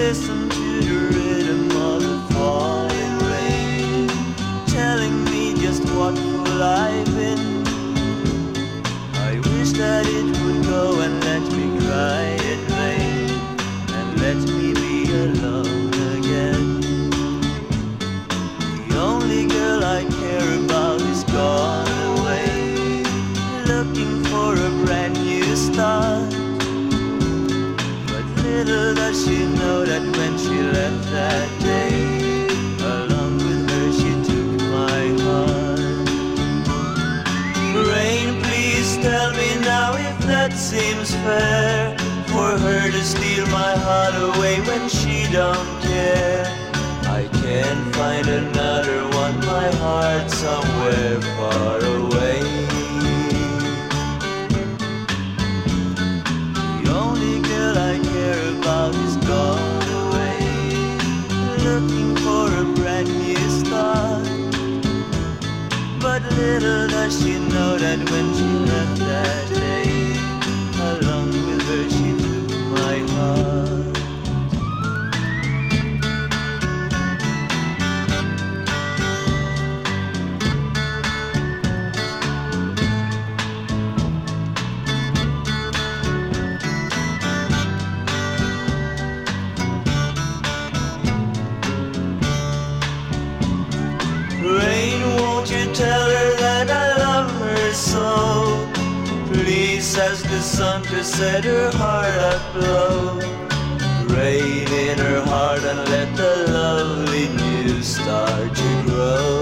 listen to the rhythm of the falling rain, telling me just what fool I've been. I wish that it would little does she know that when she left that day, along with her she took my heart. Rain, please tell me now if that seems fair for her to steal my heart away when she don't care. I can't find another looking for a brand new start. But little does she know that when she left the sun to set her heart aglow. rain in her heart and let the lovely new star to grow.